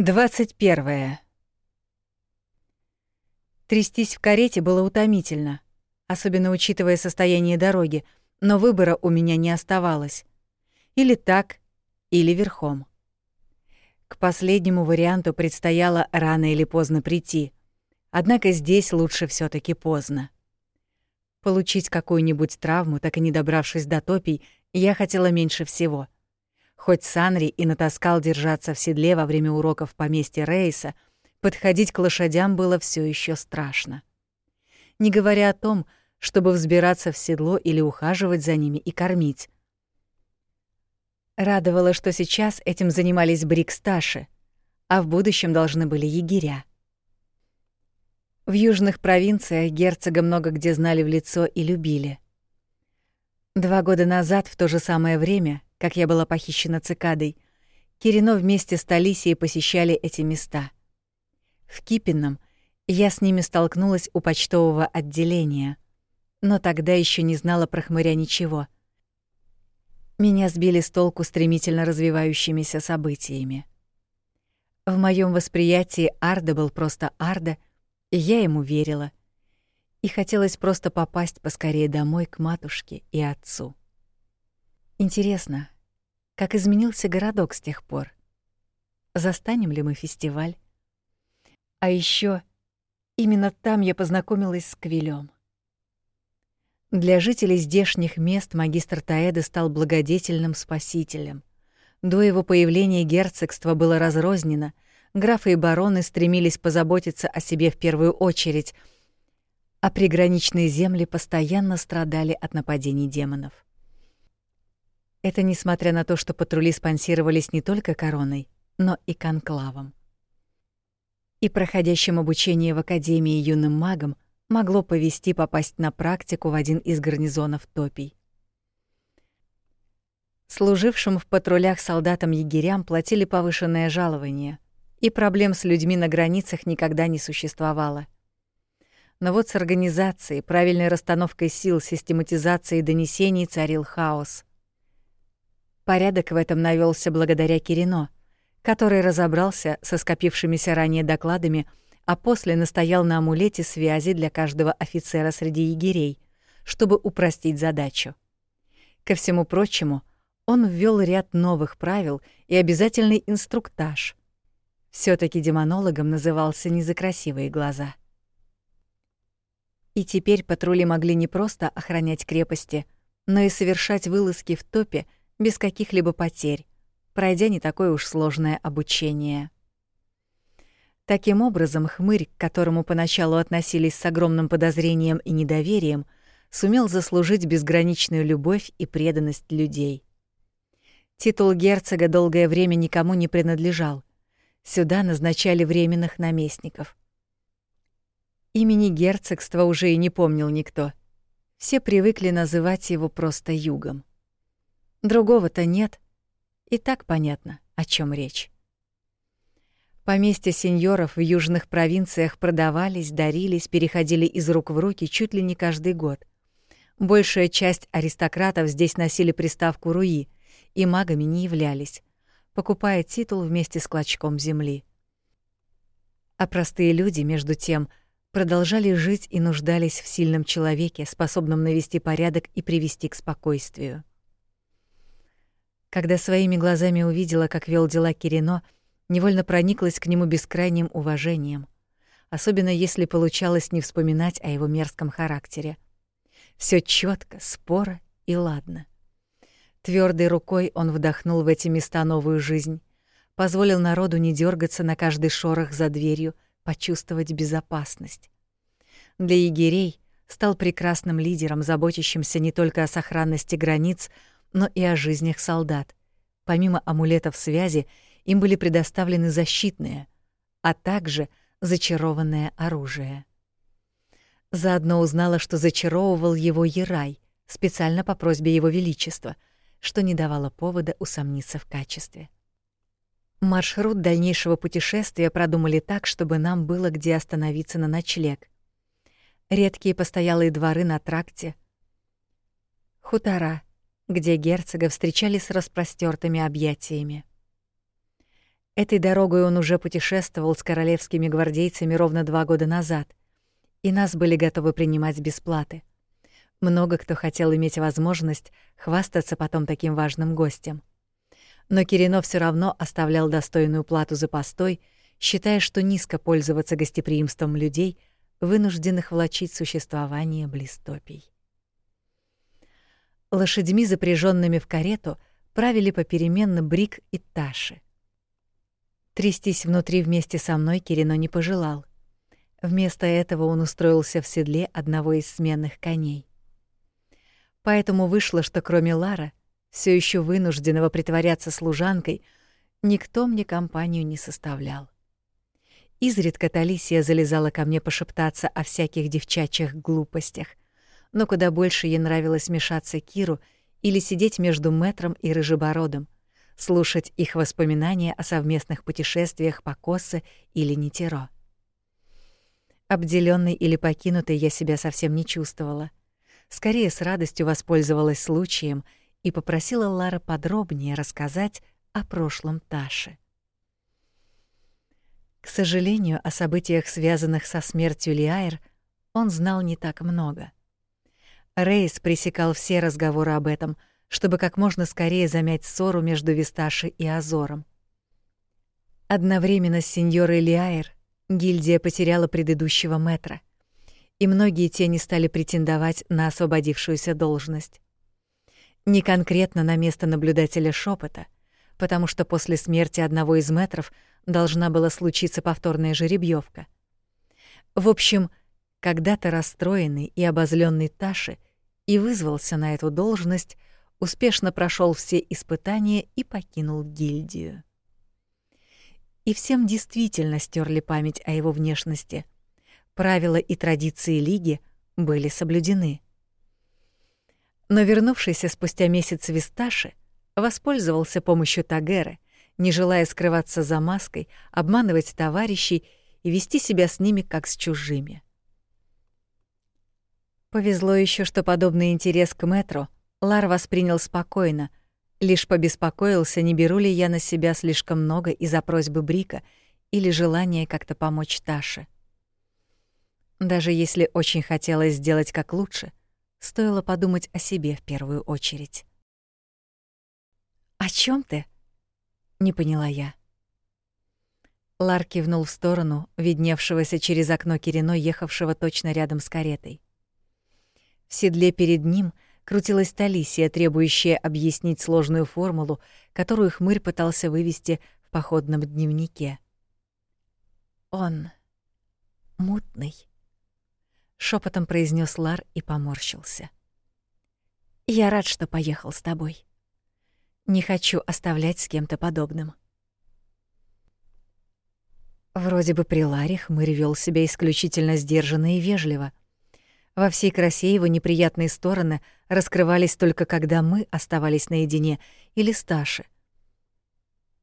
21. Трястись в карете было утомительно, особенно учитывая состояние дороги, но выбора у меня не оставалось. Или так, или верхом. К последнему варианту предстояло рано или поздно прийти. Однако здесь лучше все таки поздно. Получить какую-нибудь травму, так и не добравшись до топий, я хотела меньше всего — Хоть Санри и натаскал держаться в седле во время уроков поместья Рейса, подходить к лошадям было все еще страшно. Не говоря о том, чтобы взбираться в седло или ухаживать за ними и кормить. Радовало, что сейчас этим занимались бриксташи, а в будущем должны были егеря. В южных провинциях герцога много где знали в лицо и любили. Два года назад, в то же самое время, как я была похищена цикадой, Кирино вместе с Талисией посещали эти места. В Кипином я с ними столкнулась у почтового отделения, но тогда еще не знала про хмыря ничего. Меня сбили с толку стремительно развивающимися событиями. В моем восприятии Арда был просто Арда, и я ему верила. И хотелось просто попасть поскорее домой к матушке и отцу. Интересно, как изменился городок с тех пор? Застанем ли мы фестиваль? А еще именно там я познакомилась с Квилем. Для жителей здешних мест магистр Таэда стал благодетельным спасителем. До его появления герцогство было разрознено, графы и бароны стремились позаботиться о себе в первую очередь, а приграничные земли постоянно страдали от нападений демонов. Это несмотря на то, что патрули спонсировались не только короной, но и конклавом. И проходящим обучение в Академии юным магам могло повести попасть на практику в один из гарнизонов топий. Служившим в патрулях солдатам-егерям платили повышенное жалование, и проблем с людьми на границах никогда не существовало. Но вот с организацией, правильной расстановкой сил, систематизацией донесений царил хаос. Порядок в этом навелся благодаря Кирино, который разобрался со скопившимися ранее докладами, а после настоял на амулете связи для каждого офицера среди егерей, чтобы упростить задачу. Ко всему прочему, он ввел ряд новых правил и обязательный инструктаж. все таки демонологом назывался не за красивые глаза. И теперь патрули могли не просто охранять крепости, но и совершать вылазки в топе — без каких-либо потерь, пройдя не такое уж сложное обучение. Таким образом, хмырь, к которому поначалу относились с огромным подозрением и недоверием, сумел заслужить безграничную любовь и преданность людей. Титул герцога долгое время никому не принадлежал. Сюда назначали временных наместников. Имени герцогства уже и не помнил никто. Все привыкли называть его просто югом. Другого-то нет. И так понятно, о чем речь. Поместья сеньоров в южных провинциях продавались, дарились, переходили из рук в руки чуть ли не каждый год. Большая часть аристократов здесь носили приставку «руи» и магами не являлись, покупая титул вместе с клочком земли. А простые люди, между тем, продолжали жить и нуждались в сильном человеке, способном навести порядок и привести к спокойствию. Когда своими глазами увидела, как вел дела Кирино, невольно прониклась к нему бескрайним уважением, особенно если получалось не вспоминать о его мерзком характере. Все четко, споро и ладно. Твердой рукой он вдохнул в эти места новую жизнь, позволил народу не дергаться на каждый шорох за дверью, почувствовать безопасность. Для егерей стал прекрасным лидером, заботящимся не только о сохранности границ, но и о жизнях солдат. Помимо амулетов связи, им были предоставлены защитные, а также зачарованное оружие. Заодно узнала, что зачаровывал его Ерай, специально по просьбе его величества, что не давало повода усомниться в качестве. Маршрут дальнейшего путешествия продумали так, чтобы нам было где остановиться на ночлег. Редкие постоялые дворы на тракте, хутора, где герцога встречали с распростертыми объятиями. Этой дорогой он уже путешествовал с королевскими гвардейцами ровно два года назад, и нас были готовы принимать без платы. Много кто хотел иметь возможность хвастаться потом таким важным гостем. Но Кирино все равно оставлял достойную плату за постой, считая, что низко пользоваться гостеприимством людей, вынужденных влачить существование блистопий. Лошадьми, запряженными в карету, правили попеременно Брик и Таши. Трястись внутри вместе со мной Кирино не пожелал. Вместо этого он устроился в седле одного из сменных коней. Поэтому вышло, что кроме Лара, все еще вынужденного притворяться служанкой, никто мне компанию не составлял. Изредка Талисия залезала ко мне пошептаться о всяких девчачьих глупостях, но куда больше ей нравилось мешаться Киру или сидеть между Мэтром и Рыжебородом, слушать их воспоминания о совместных путешествиях по Косе или Нитеро. Обделённой или покинутой я себя совсем не чувствовала. Скорее с радостью воспользовалась случаем и попросила Лара подробнее рассказать о прошлом Таши. К сожалению, о событиях, связанных со смертью Лиайр, он знал не так много. Рейс пресекал все разговоры об этом, чтобы как можно скорее замять ссору между Висташи и Азором. Одновременно с сеньорой Лиайр гильдия потеряла предыдущего метра, и многие тени стали претендовать на освободившуюся должность. Не конкретно на место наблюдателя шепота, потому что после смерти одного из метров должна была случиться повторная жеребьевка. В общем, когда-то расстроенный и обозленный Таши — и вызвался на эту должность, успешно прошел все испытания и покинул гильдию. И всем действительно стерли память о его внешности. Правила и традиции лиги были соблюдены. Но вернувшийся спустя месяц Висташи воспользовался помощью Тагеры, не желая скрываться за маской, обманывать товарищей и вести себя с ними как с чужими. Повезло еще, что подобный интерес к метро Лар воспринял спокойно, лишь побеспокоился, не беру ли я на себя слишком много из-за просьбы Брика или желания как-то помочь Таше. Даже если очень хотелось сделать как лучше, стоило подумать о себе в первую очередь. «О чем ты?» — не поняла я. Лар кивнул в сторону видневшегося через окно Кирино, ехавшего точно рядом с каретой. В седле перед ним крутилась Талисия, требующая объяснить сложную формулу, которую хмырь пытался вывести в походном дневнике. «Он мутный», — шепотом произнес Лар и поморщился. «Я рад, что поехал с тобой. Не хочу оставлять с кем-то подобным». Вроде бы при Ларе хмырь вел себя исключительно сдержанно и вежливо — во всей красе его неприятные стороны раскрывались только когда мы оставались наедине или Сташи.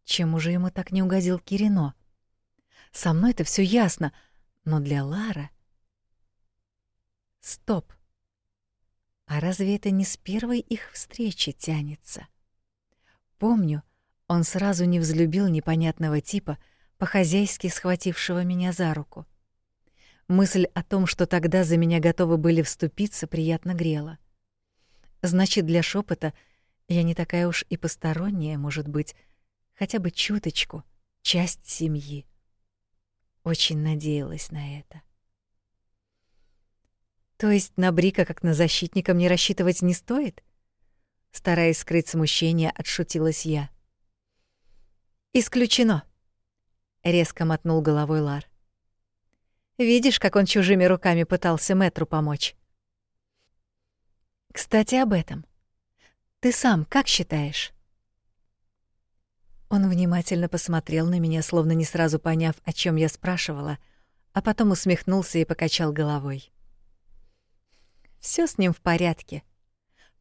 Чем уже ему так не угодил Кирино? Со мной это все ясно, но для Лара... Стоп. А разве это не с первой их встречи тянется? Помню, он сразу не взлюбил непонятного типа, по-хозяйски схватившего меня за руку. Мысль о том, что тогда за меня готовы были вступиться, приятно грела. Значит, для шепота я не такая уж и посторонняя, может быть, хотя бы чуточку, часть семьи. Очень надеялась на это. То есть на Брика как на защитника мне рассчитывать не стоит? Стараясь скрыть смущение, отшутилась я. Исключено. Резко мотнул головой Лар. Видишь, как он чужими руками пытался Мэтру помочь. Кстати, об этом. Ты сам как считаешь? Он внимательно посмотрел на меня, словно не сразу поняв, о чем я спрашивала, а потом усмехнулся и покачал головой. Все с ним в порядке.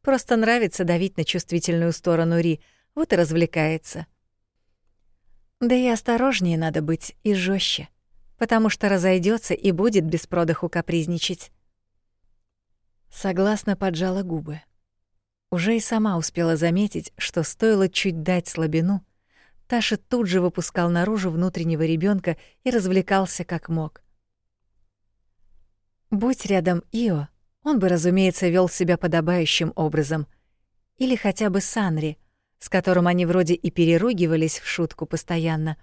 Просто нравится давить на чувствительную сторону Ри, вот и развлекается. Да и осторожнее надо быть и жестче потому что разойдется и будет без продыху капризничать. Согласно поджала губы. Уже и сама успела заметить, что стоило чуть дать слабину, Таша тут же выпускал наружу внутреннего ребенка и развлекался как мог. Будь рядом Ио, он бы, разумеется, вел себя подобающим образом. Или хотя бы Санри, с которым они вроде и переругивались в шутку постоянно.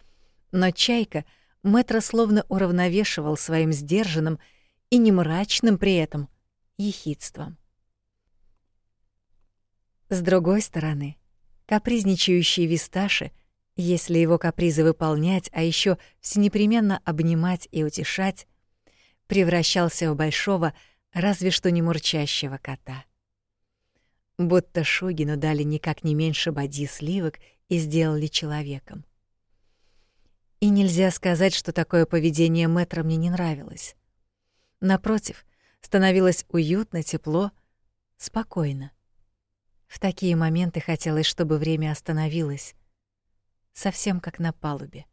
Но Чайка Мэтра словно уравновешивал своим сдержанным и не мрачным при этом ехидством. С другой стороны, капризничающий Висташи, если его капризы выполнять, а еще всенепременно обнимать и утешать, превращался в большого, разве что не мурчащего кота. Будто Шугину дали никак не меньше боди сливок и сделали человеком. И нельзя сказать, что такое поведение мэтра мне не нравилось. Напротив, становилось уютно, тепло, спокойно. В такие моменты хотелось, чтобы время остановилось, совсем как на палубе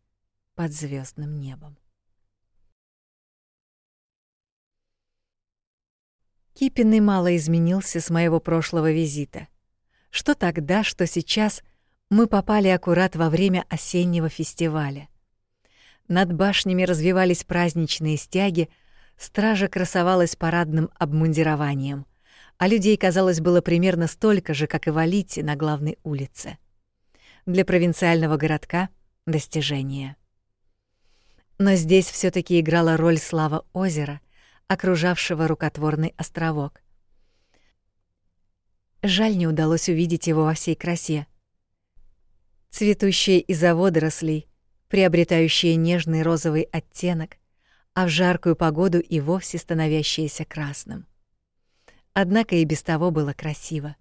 под звездным небом. Кипин мало изменился с моего прошлого визита. Что тогда, что сейчас мы попали аккурат во время осеннего фестиваля. Над башнями развивались праздничные стяги, стража красовалась парадным обмундированием, а людей, казалось, было примерно столько же, как и в Алите на главной улице. Для провинциального городка — достижение. Но здесь все таки играла роль слава озера — окружавшего рукотворный островок. Жаль, не удалось увидеть его во всей красе. Цветущие из-за водорослей, приобретающие нежный розовый оттенок, а в жаркую погоду и вовсе становящиеся красным. Однако и без того было красиво.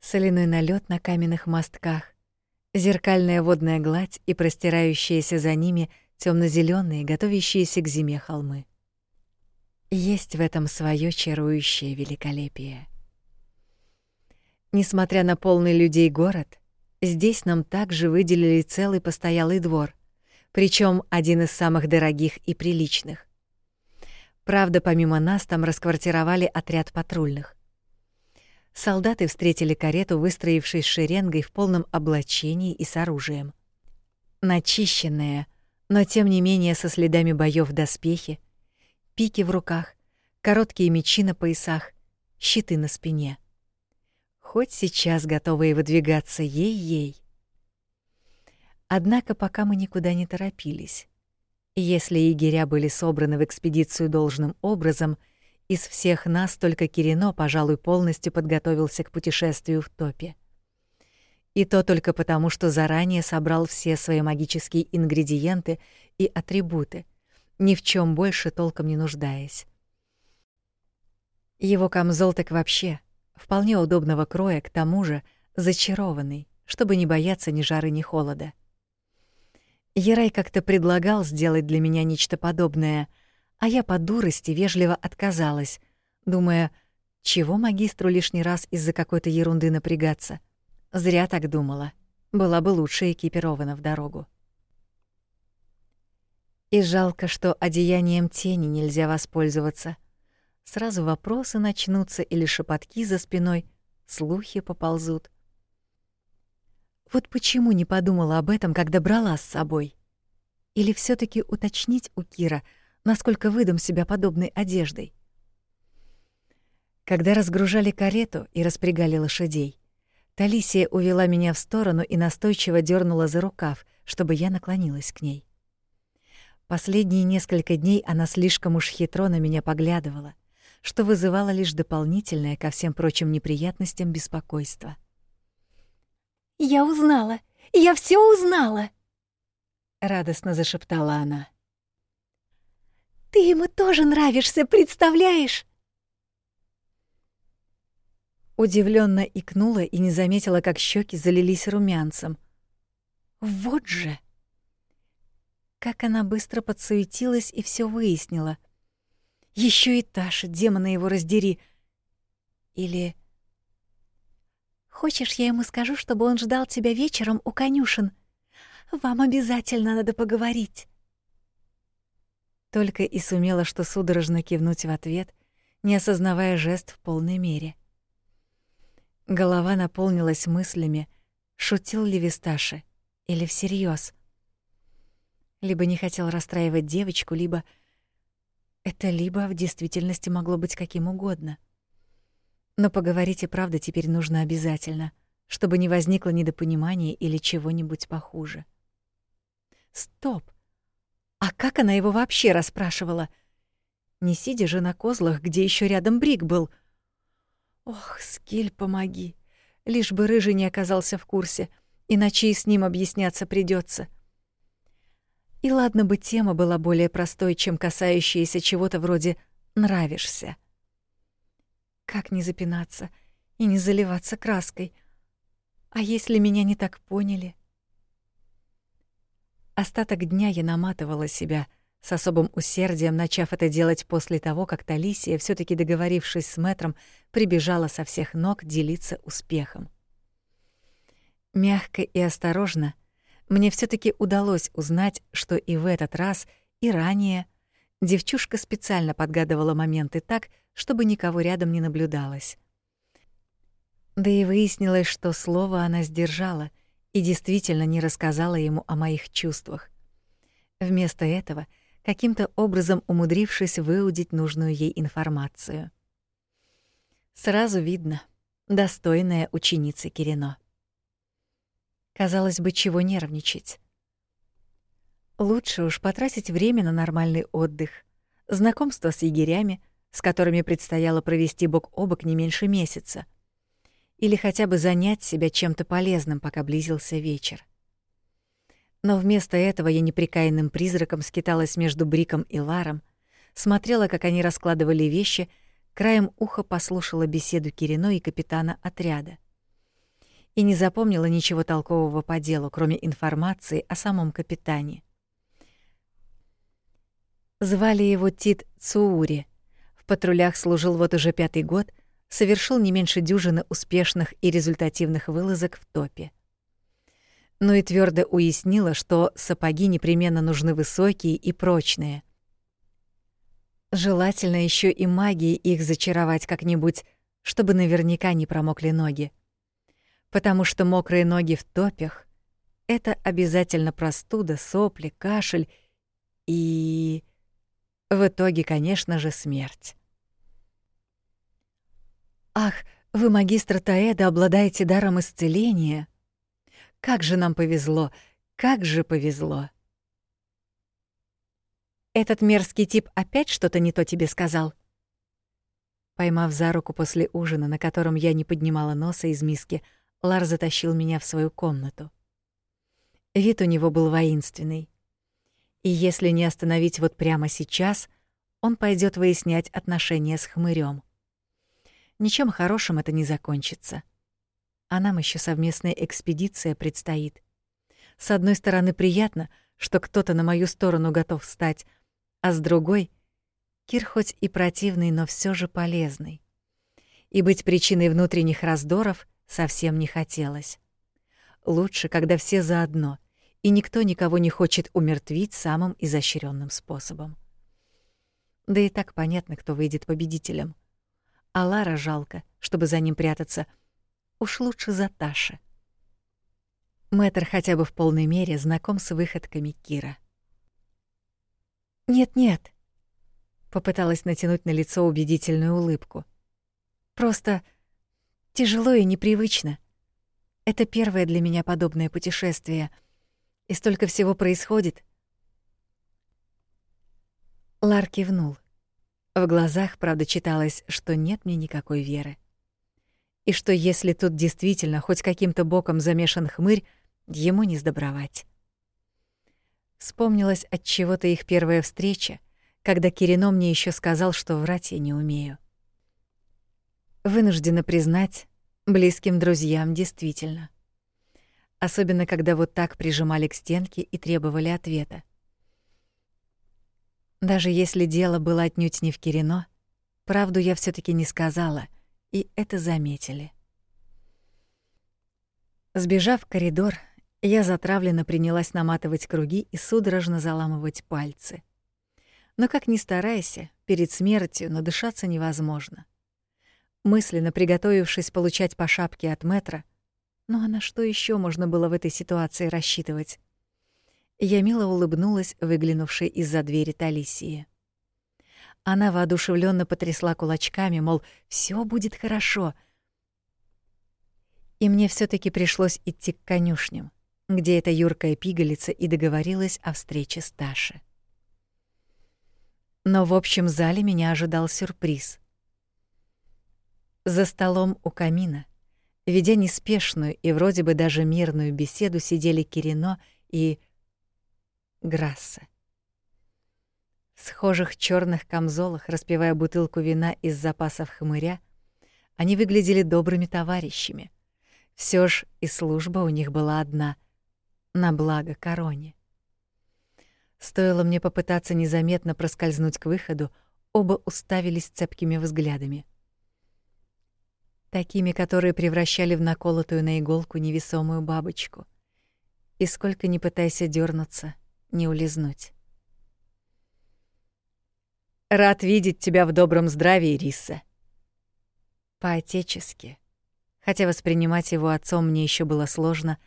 Соляной налет на каменных мостках, зеркальная водная гладь и простирающиеся за ними темно зеленые готовящиеся к зиме холмы. Есть в этом свое чарующее великолепие. Несмотря на полный людей город, здесь нам также выделили целый постоялый двор, причем один из самых дорогих и приличных. Правда, помимо нас там расквартировали отряд патрульных. Солдаты встретили карету, выстроившись шеренгой в полном облачении и с оружием. Начищенные, но тем не менее со следами боёв доспехи, пики в руках, короткие мечи на поясах, щиты на спине. Хоть сейчас готовые выдвигаться ей-ей. Однако пока мы никуда не торопились. Если егеря были собраны в экспедицию должным образом, из всех нас только Кирино, пожалуй, полностью подготовился к путешествию в топе. И то только потому, что заранее собрал все свои магические ингредиенты и атрибуты, ни в чем больше толком не нуждаясь. Его камзол так вообще вполне удобного кроя, к тому же зачарованный, чтобы не бояться ни жары, ни холода. Ерай как-то предлагал сделать для меня нечто подобное, а я по дурости вежливо отказалась, думая, чего магистру лишний раз из-за какой-то ерунды напрягаться. Зря так думала. Была бы лучше экипирована в дорогу. И жалко, что одеянием тени нельзя воспользоваться. Сразу вопросы начнутся или шепотки за спиной, слухи поползут. Вот почему не подумала об этом, когда брала с собой? Или все таки уточнить у Кира, насколько выдам себя подобной одеждой? Когда разгружали карету и распрягали лошадей, Талисия увела меня в сторону и настойчиво дернула за рукав, чтобы я наклонилась к ней. Последние несколько дней она слишком уж хитро на меня поглядывала, что вызывало лишь дополнительное ко всем прочим неприятностям беспокойство. «Я узнала! Я все узнала!» — радостно зашептала она. «Ты ему тоже нравишься, представляешь?» Удивленно икнула и не заметила, как щеки залились румянцем. «Вот же!» Как она быстро подсуетилась и все выяснила. Еще и Таша, демона его раздери. Или... Хочешь, я ему скажу, чтобы он ждал тебя вечером у конюшен? Вам обязательно надо поговорить. Только и сумела что судорожно кивнуть в ответ, не осознавая жест в полной мере. Голова наполнилась мыслями, шутил ли Висташи Или всерьез? Либо не хотел расстраивать девочку, либо... Это либо в действительности могло быть каким угодно. Но поговорить и правда теперь нужно обязательно, чтобы не возникло недопонимания или чего-нибудь похуже. Стоп! А как она его вообще расспрашивала? Не сидя же на козлах, где еще рядом Брик был. Ох, Скиль, помоги. Лишь бы Рыжий не оказался в курсе, иначе и с ним объясняться придется. И ладно бы тема была более простой, чем касающаяся чего-то вроде «нравишься». Как не запинаться и не заливаться краской? А если меня не так поняли? Остаток дня я наматывала себя, с особым усердием начав это делать после того, как Талисия, все таки договорившись с мэтром, прибежала со всех ног делиться успехом. Мягко и осторожно — мне все таки удалось узнать, что и в этот раз, и ранее девчушка специально подгадывала моменты так, чтобы никого рядом не наблюдалось. Да и выяснилось, что слово она сдержала и действительно не рассказала ему о моих чувствах. Вместо этого, каким-то образом умудрившись выудить нужную ей информацию. Сразу видно, достойная ученица Кирино. Казалось бы, чего нервничать. Лучше уж потратить время на нормальный отдых, знакомство с егерями, с которыми предстояло провести бок о бок не меньше месяца, или хотя бы занять себя чем-то полезным, пока близился вечер. Но вместо этого я неприкаянным призраком скиталась между Бриком и Ларом, смотрела, как они раскладывали вещи, краем уха послушала беседу Кирино и капитана отряда и не запомнила ничего толкового по делу, кроме информации о самом капитане. Звали его Тит Цуури. В патрулях служил вот уже пятый год, совершил не меньше дюжины успешных и результативных вылазок в топе. Но и твердо уяснила, что сапоги непременно нужны высокие и прочные. Желательно еще и магией их зачаровать как-нибудь, чтобы наверняка не промокли ноги потому что мокрые ноги в топях — это обязательно простуда, сопли, кашель и... В итоге, конечно же, смерть. «Ах, вы, магистр Таэда, обладаете даром исцеления! Как же нам повезло! Как же повезло!» «Этот мерзкий тип опять что-то не то тебе сказал?» Поймав за руку после ужина, на котором я не поднимала носа из миски, Лар затащил меня в свою комнату. Вид у него был воинственный. И если не остановить вот прямо сейчас, он пойдет выяснять отношения с хмырем. Ничем хорошим это не закончится. А нам еще совместная экспедиция предстоит. С одной стороны, приятно, что кто-то на мою сторону готов встать, а с другой — Кир хоть и противный, но все же полезный. И быть причиной внутренних раздоров совсем не хотелось. Лучше, когда все заодно, и никто никого не хочет умертвить самым изощренным способом. Да и так понятно, кто выйдет победителем. А Лара жалко, чтобы за ним прятаться. Уж лучше за Таши. Мэтр хотя бы в полной мере знаком с выходками Кира. «Нет-нет», — попыталась натянуть на лицо убедительную улыбку. «Просто Тяжело и непривычно. Это первое для меня подобное путешествие. И столько всего происходит. Лар кивнул. В глазах, правда, читалось, что нет мне никакой веры. И что если тут действительно хоть каким-то боком замешан хмырь, ему не сдобровать. Вспомнилась от чего-то их первая встреча, когда Кирино мне еще сказал, что врать я не умею. Вынуждена признать, близким друзьям действительно. Особенно, когда вот так прижимали к стенке и требовали ответа. Даже если дело было отнюдь не в Кирино, правду я все таки не сказала, и это заметили. Сбежав в коридор, я затравленно принялась наматывать круги и судорожно заламывать пальцы. Но как ни старайся, перед смертью надышаться невозможно мысленно приготовившись получать по шапке от метра, Ну а на что еще можно было в этой ситуации рассчитывать? Я мило улыбнулась, выглянувшей из-за двери Талисии. Она воодушевленно потрясла кулачками, мол, все будет хорошо. И мне все таки пришлось идти к конюшням, где эта юркая пигалица и договорилась о встрече с Ташей. Но в общем зале меня ожидал сюрприз. За столом у камина, ведя неспешную и вроде бы даже мирную беседу, сидели Кирино и Грасса. В схожих черных камзолах, распивая бутылку вина из запасов хмыря, они выглядели добрыми товарищами. Все ж и служба у них была одна — на благо короне. Стоило мне попытаться незаметно проскользнуть к выходу, оба уставились цепкими взглядами. Такими, которые превращали в наколотую на иголку невесомую бабочку. И сколько ни пытайся дернуться, не улизнуть. Рад видеть тебя в добром здравии, Риса. По-отечески, хотя воспринимать его отцом мне еще было сложно,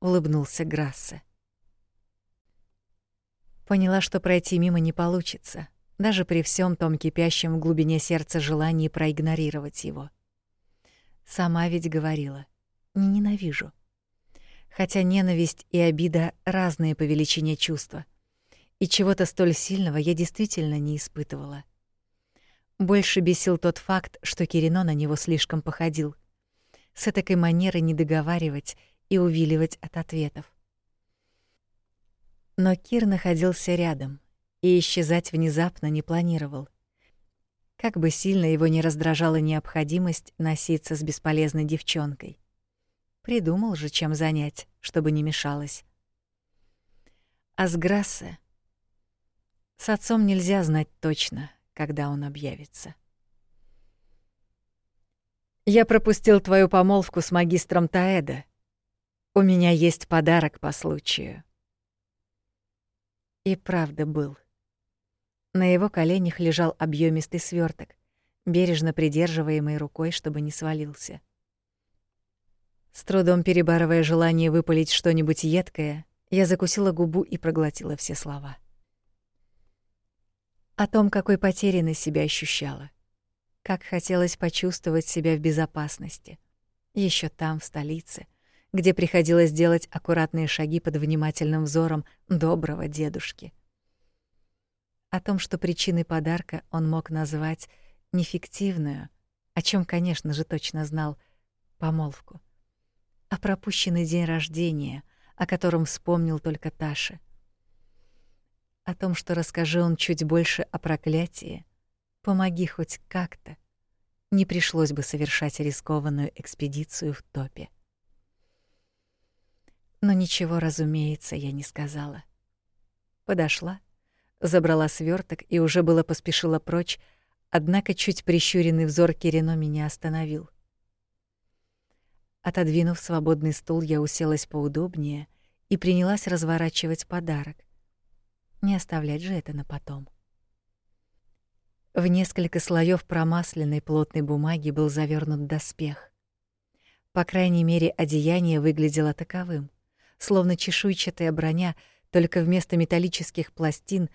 улыбнулся Грассе. Поняла, что пройти мимо не получится, даже при всем том кипящем в глубине сердца желании проигнорировать его. Сама ведь говорила: "Не ненавижу". Хотя ненависть и обида разные по величине чувства. И чего-то столь сильного я действительно не испытывала. Больше бесил тот факт, что Кирино на него слишком походил. С этой манерой не договаривать и увиливать от ответов. Но Кир находился рядом и исчезать внезапно не планировал. Как бы сильно его не раздражала необходимость носиться с бесполезной девчонкой. Придумал же, чем занять, чтобы не мешалось. А с Грассе... С отцом нельзя знать точно, когда он объявится. «Я пропустил твою помолвку с магистром Таэда. У меня есть подарок по случаю». И правда был. На его коленях лежал объемистый сверток, бережно придерживаемый рукой, чтобы не свалился. С трудом перебарывая желание выпалить что-нибудь едкое, я закусила губу и проглотила все слова. О том, какой потерянной себя ощущала. Как хотелось почувствовать себя в безопасности. еще там, в столице — где приходилось делать аккуратные шаги под внимательным взором доброго дедушки. О том, что причиной подарка он мог назвать нефиктивную, о чем, конечно же, точно знал, помолвку. О пропущенный день рождения, о котором вспомнил только Таша. О том, что расскажи он чуть больше о проклятии, помоги хоть как-то, не пришлось бы совершать рискованную экспедицию в топе. Но ничего, разумеется, я не сказала. Подошла, забрала сверток и уже было поспешила прочь, однако чуть прищуренный взор Кирино меня остановил. Отодвинув свободный стул, я уселась поудобнее и принялась разворачивать подарок. Не оставлять же это на потом. В несколько слоев промасленной плотной бумаги был завернут доспех. По крайней мере, одеяние выглядело таковым словно чешуйчатая броня, только вместо металлических пластин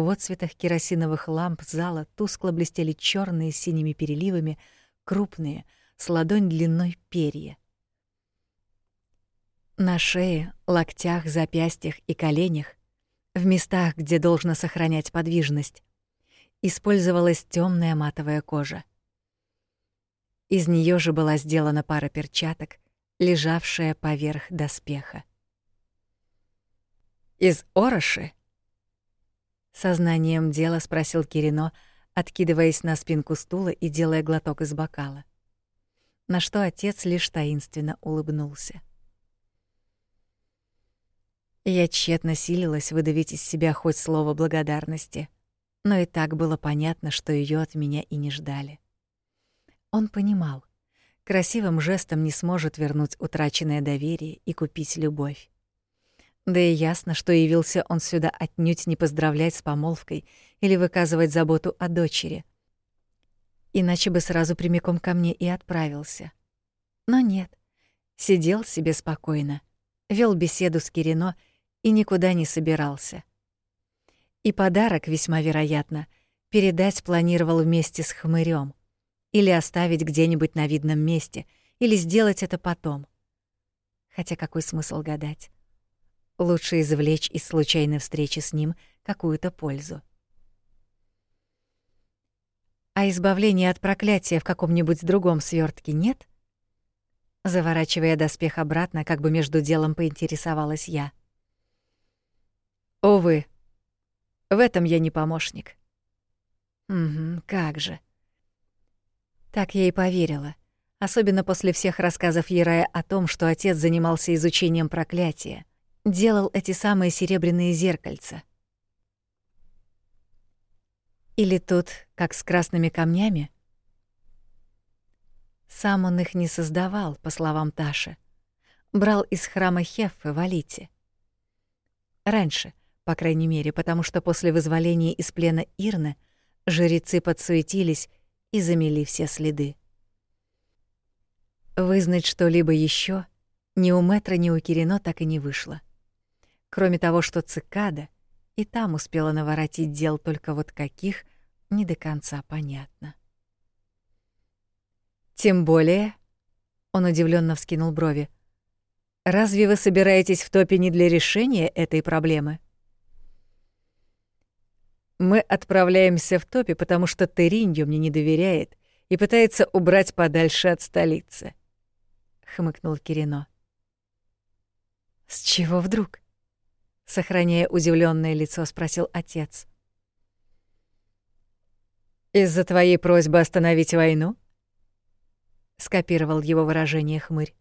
в отцветах керосиновых ламп зала тускло блестели черные с синими переливами, крупные, с ладонь длиной перья. На шее, локтях, запястьях и коленях, в местах, где должно сохранять подвижность, использовалась темная матовая кожа. Из нее же была сделана пара перчаток, лежавшая поверх доспеха. Из Ороши? Сознанием дела спросил Кирино, откидываясь на спинку стула и делая глоток из бокала. На что отец лишь таинственно улыбнулся. Я тщетно силилась выдавить из себя хоть слово благодарности, но и так было понятно, что ее от меня и не ждали. Он понимал, красивым жестом не сможет вернуть утраченное доверие и купить любовь. Да и ясно, что явился он сюда отнюдь не поздравлять с помолвкой или выказывать заботу о дочери. Иначе бы сразу прямиком ко мне и отправился. Но нет. Сидел себе спокойно, вел беседу с Кирино и никуда не собирался. И подарок, весьма вероятно, передать планировал вместе с хмырем, или оставить где-нибудь на видном месте, или сделать это потом. Хотя какой смысл гадать? Лучше извлечь из случайной встречи с ним какую-то пользу. А избавления от проклятия в каком-нибудь другом свертке нет? Заворачивая доспех обратно, как бы между делом поинтересовалась я. Увы, в этом я не помощник. Угу, как же. Так я и поверила, особенно после всех рассказов Ерая о том, что отец занимался изучением проклятия, делал эти самые серебряные зеркальца. Или тут, как с красными камнями? Сам он их не создавал, по словам Таши. Брал из храма Хеффы в Алите. Раньше, по крайней мере, потому что после вызволения из плена Ирны жрецы подсуетились и замели все следы. Вызнать что-либо еще ни у Метра, ни у Кирино так и не вышло. Кроме того, что цикада и там успела наворотить дел только вот каких, не до конца понятно. Тем более, он удивленно вскинул брови. Разве вы собираетесь в топе не для решения этой проблемы? Мы отправляемся в топе, потому что Териньо мне не доверяет и пытается убрать подальше от столицы, хмыкнул Кирино. С чего вдруг? Сохраняя удивленное лицо, спросил отец. Из-за твоей просьбы остановить войну? скопировал его выражение хмырь.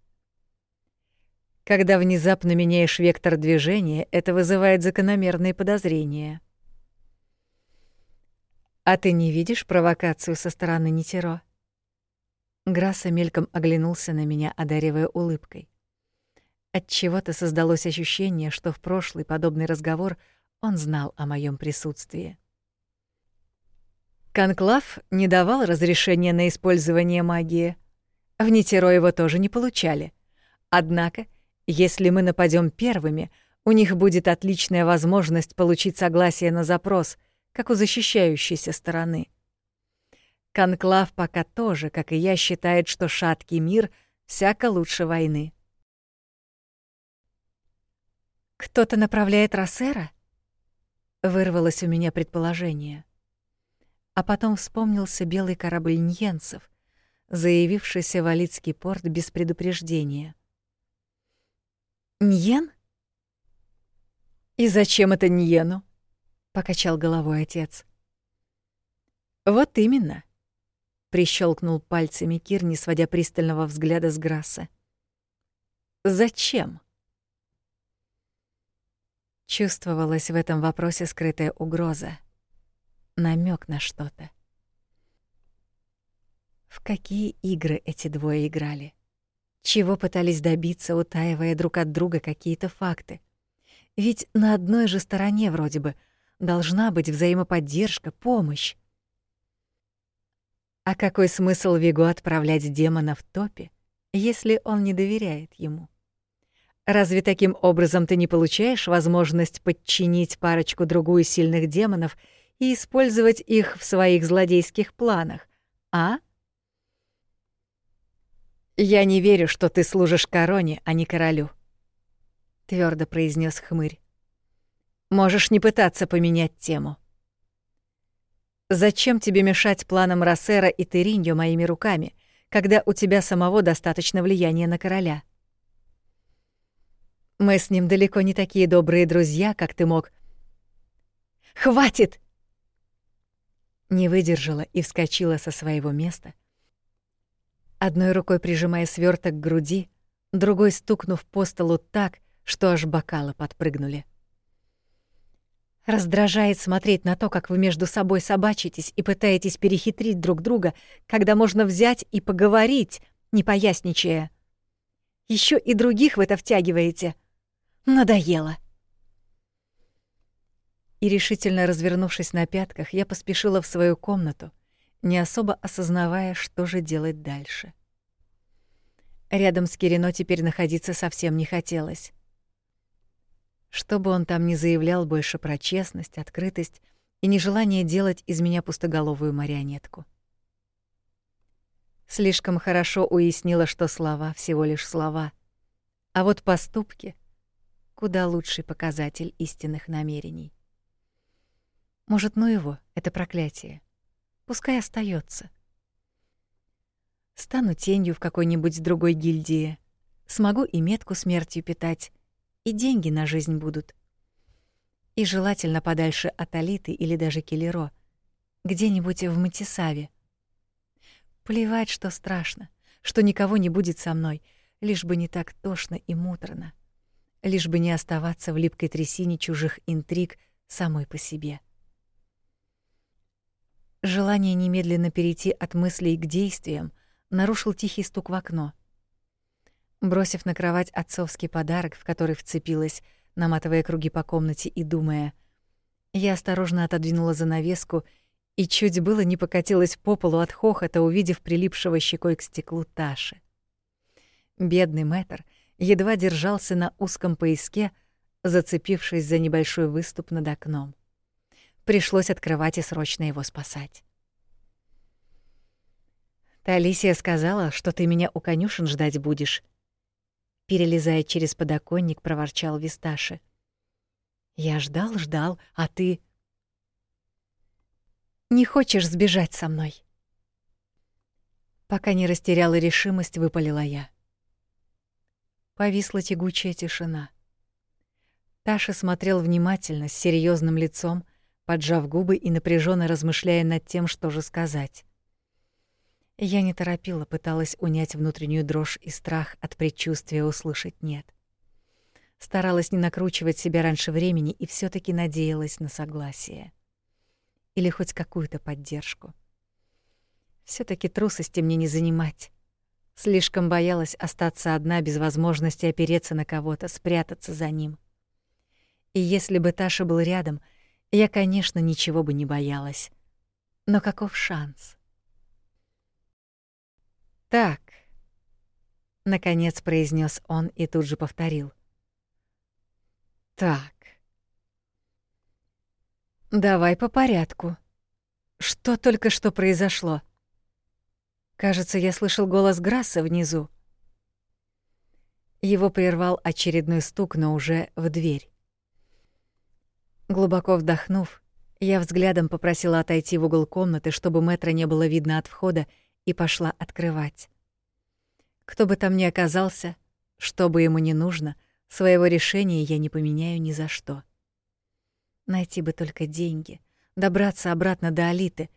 Когда внезапно меняешь вектор движения, это вызывает закономерные подозрения. А ты не видишь провокацию со стороны Нитеро? Грасса мельком оглянулся на меня, одаривая улыбкой. От чего-то создалось ощущение, что в прошлый подобный разговор он знал о моем присутствии. Конклав не давал разрешения на использование магии. В Нитеро его тоже не получали. Однако, если мы нападем первыми, у них будет отличная возможность получить согласие на запрос — как у защищающейся стороны. Конклав пока тоже, как и я, считает, что шаткий мир всяко лучше войны. «Кто-то направляет Рассера?» Вырвалось у меня предположение. А потом вспомнился белый корабль Ньенцев, заявившийся в Алицкий порт без предупреждения. «Ньен? И зачем это Ньену?» покачал головой отец. Вот именно, прищелкнул пальцами Кир, не сводя пристального взгляда с Грасса. Зачем? Чувствовалась в этом вопросе скрытая угроза, намек на что-то. В какие игры эти двое играли? Чего пытались добиться, утаивая друг от друга какие-то факты? Ведь на одной же стороне вроде бы — Должна быть взаимоподдержка, помощь. А какой смысл Вигу отправлять демона в топе, если он не доверяет ему? Разве таким образом ты не получаешь возможность подчинить парочку-другую сильных демонов и использовать их в своих злодейских планах, а? «Я не верю, что ты служишь короне, а не королю», — твердо произнес хмырь. Можешь не пытаться поменять тему. Зачем тебе мешать планам Рассера и Териньо моими руками, когда у тебя самого достаточно влияния на короля? Мы с ним далеко не такие добрые друзья, как ты мог. Хватит! Не выдержала и вскочила со своего места. Одной рукой прижимая сверток к груди, другой стукнув по столу так, что аж бокалы подпрыгнули. Раздражает смотреть на то, как вы между собой собачитесь и пытаетесь перехитрить друг друга, когда можно взять и поговорить, не поясничая. Еще и других в это втягиваете. Надоело. И решительно развернувшись на пятках, я поспешила в свою комнату, не особо осознавая, что же делать дальше. Рядом с Кирино теперь находиться совсем не хотелось. Что бы он там ни заявлял больше про честность, открытость и нежелание делать из меня пустоголовую марионетку. Слишком хорошо уяснила, что слова всего лишь слова, а вот поступки куда лучший показатель истинных намерений. Может, ну его, это проклятие. Пускай остается. Стану тенью в какой-нибудь другой гильдии, смогу и метку смертью питать, и деньги на жизнь будут. И желательно подальше от Алиты или даже Келеро, где-нибудь в Матисаве. Плевать, что страшно, что никого не будет со мной, лишь бы не так тошно и муторно, лишь бы не оставаться в липкой трясине чужих интриг самой по себе. Желание немедленно перейти от мыслей к действиям нарушил тихий стук в окно. Бросив на кровать отцовский подарок, в который вцепилась, наматывая круги по комнате и думая, я осторожно отодвинула занавеску и чуть было не покатилась по полу от хохота, увидев прилипшего щекой к стеклу Таши. Бедный мэтр едва держался на узком пояске, зацепившись за небольшой выступ над окном. Пришлось открывать и срочно его спасать. Талисия сказала, что ты меня у конюшен ждать будешь. Перелезая через подоконник, проворчал Висташи. Я ждал, ждал, а ты не хочешь сбежать со мной? Пока не растеряла решимость, выпалила я. Повисла тягучая тишина. Таша смотрел внимательно, с серьезным лицом, поджав губы и напряженно размышляя над тем, что же сказать. Я не торопила, пыталась унять внутреннюю дрожь и страх от предчувствия услышать «нет». Старалась не накручивать себя раньше времени и все таки надеялась на согласие. Или хоть какую-то поддержку. все таки трусости мне не занимать. Слишком боялась остаться одна без возможности опереться на кого-то, спрятаться за ним. И если бы Таша был рядом, я, конечно, ничего бы не боялась. Но каков шанс? Так. Наконец произнес он и тут же повторил. Так. Давай по порядку. Что только что произошло? Кажется, я слышал голос Грасса внизу. Его прервал очередной стук, но уже в дверь. Глубоко вдохнув, я взглядом попросила отойти в угол комнаты, чтобы метра не было видно от входа, и пошла открывать. Кто бы там ни оказался, что бы ему ни нужно, своего решения я не поменяю ни за что. Найти бы только деньги, добраться обратно до Алиты,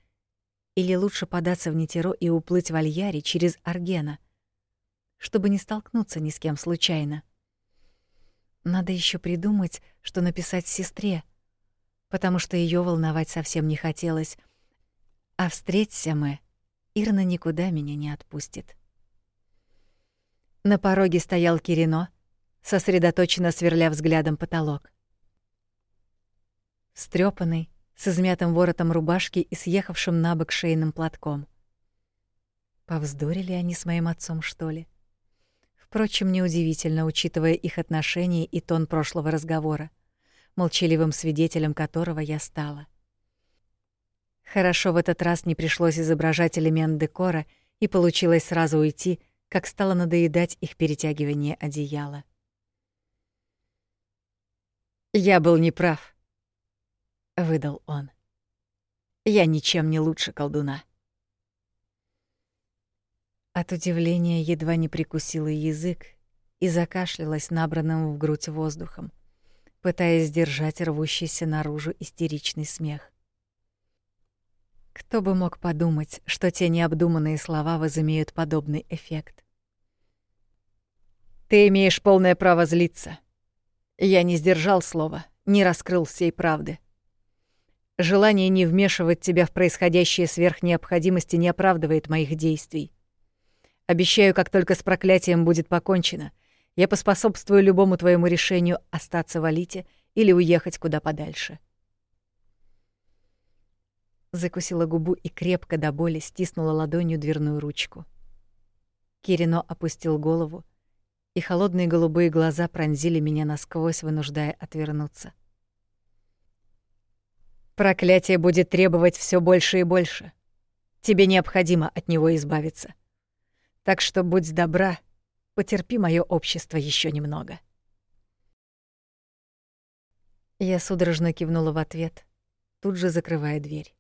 или лучше податься в Нитеро и уплыть в Альяре через Аргена, чтобы не столкнуться ни с кем случайно. Надо еще придумать, что написать сестре, потому что ее волновать совсем не хотелось. А встреться мы Ирна никуда меня не отпустит. На пороге стоял Кирино, сосредоточенно сверля взглядом потолок. Встрёпанный, с измятым воротом рубашки и съехавшим на бок шейным платком. Повздорили они с моим отцом, что ли? Впрочем, неудивительно, учитывая их отношения и тон прошлого разговора, молчаливым свидетелем которого я стала. Хорошо в этот раз не пришлось изображать элемент декора, и получилось сразу уйти, как стало надоедать их перетягивание одеяла. «Я был неправ», — выдал он. «Я ничем не лучше колдуна». От удивления едва не прикусила язык и закашлялась набранным в грудь воздухом, пытаясь сдержать рвущийся наружу истеричный смех. Кто бы мог подумать, что те необдуманные слова возымеют подобный эффект. Ты имеешь полное право злиться. Я не сдержал слова, не раскрыл всей правды. Желание не вмешивать тебя в происходящее сверх необходимости не оправдывает моих действий. Обещаю, как только с проклятием будет покончено, я поспособствую любому твоему решению остаться в Алите или уехать куда подальше закусила губу и крепко до боли стиснула ладонью дверную ручку. Кирино опустил голову, и холодные голубые глаза пронзили меня насквозь, вынуждая отвернуться. Проклятие будет требовать все больше и больше. Тебе необходимо от него избавиться. Так что будь добра, потерпи мое общество еще немного. Я судорожно кивнула в ответ, тут же закрывая дверь.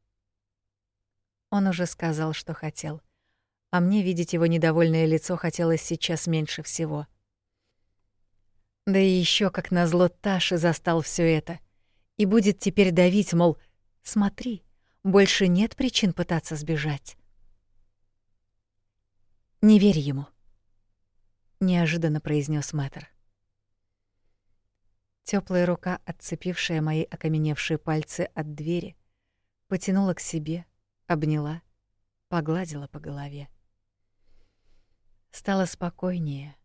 Он уже сказал, что хотел, а мне видеть его недовольное лицо хотелось сейчас меньше всего. Да и еще как назло Таши застал все это и будет теперь давить, мол, смотри, больше нет причин пытаться сбежать. Не верь ему, неожиданно произнес Мэтр. Теплая рука, отцепившая мои окаменевшие пальцы от двери, потянула к себе, обняла, погладила по голове. Стало спокойнее.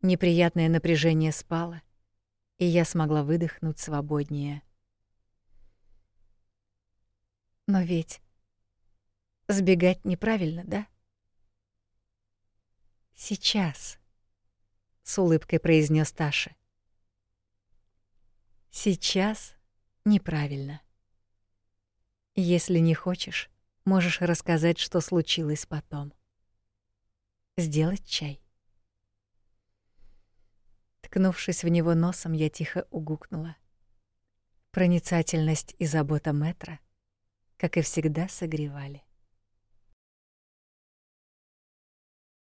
Неприятное напряжение спало, и я смогла выдохнуть свободнее. Но ведь сбегать неправильно, да? Сейчас, с улыбкой произнес Таша. Сейчас неправильно. Если не хочешь, можешь рассказать, что случилось потом. Сделать чай. Ткнувшись в него носом, я тихо угукнула. Проницательность и забота Метра, как и всегда, согревали.